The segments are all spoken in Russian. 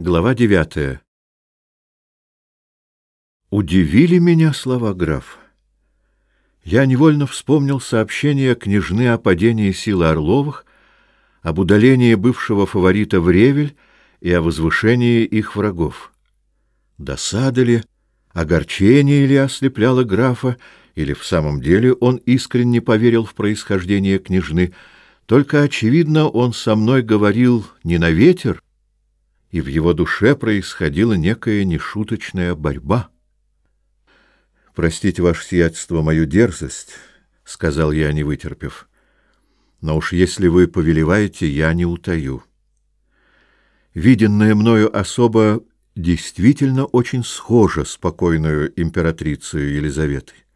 Глава девятая. Удивили меня слова граф. Я невольно вспомнил сообщение княжны о падении силы Орловых, об удалении бывшего фаворита в Ревель и о возвышении их врагов. Досада ли, огорчение ли ослепляло графа, или в самом деле он искренне поверил в происхождение княжны, только, очевидно, он со мной говорил не на ветер, и в его душе происходила некая нешуточная борьба. «Простите, ваше сиятельство, мою дерзость», — сказал я, не вытерпев, — «но уж если вы повелеваете, я не утаю». Виденная мною особа действительно очень схожа с покойную императрицей Елизаветой.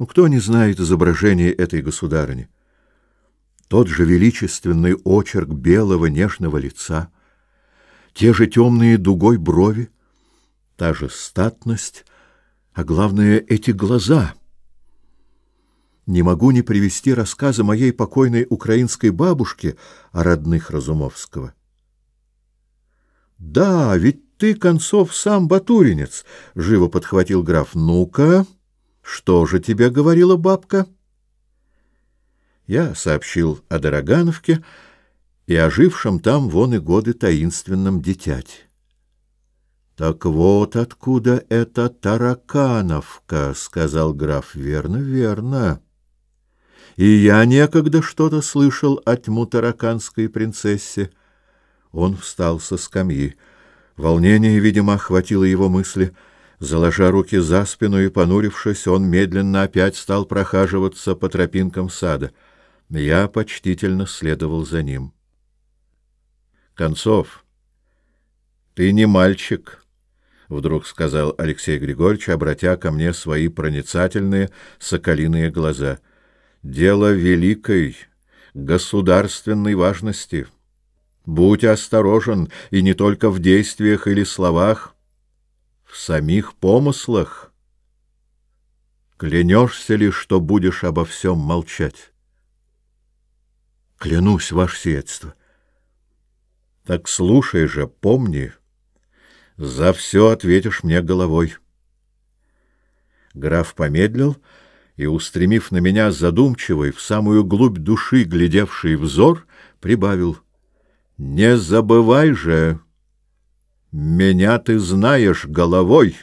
Ну, кто не знает изображение этой государыни? Тот же величественный очерк белого нежного лица — те же темные дугой брови, та же статность, а главное — эти глаза. Не могу не привести рассказы моей покойной украинской бабушки о родных Разумовского. «Да, ведь ты, концов, сам батуринец!» — живо подхватил граф. «Ну-ка, что же тебе говорила бабка?» Я сообщил о Дорогановке, — и ожившим там вон и годы таинственном дитяти. «Так вот откуда эта таракановка», — сказал граф. «Верно, верно. И я некогда что-то слышал о тьму тараканской принцессе». Он встал со скамьи. Волнение, видимо, охватило его мысли. Заложа руки за спину и понурившись, он медленно опять стал прохаживаться по тропинкам сада. Я почтительно следовал за ним концов. Ты не мальчик, вдруг сказал Алексей Григорьевич, обратя ко мне свои проницательные соколиные глаза. Дело великой государственной важности. Будь осторожен и не только в действиях или словах, в самих помыслах. Клянешься ли, что будешь обо всем молчать? Клянусь, ваше сиятельство. — так слушай же, помни, за все ответишь мне головой. Граф помедлил и, устремив на меня задумчивый, в самую глубь души глядевший взор, прибавил. — Не забывай же, меня ты знаешь головой.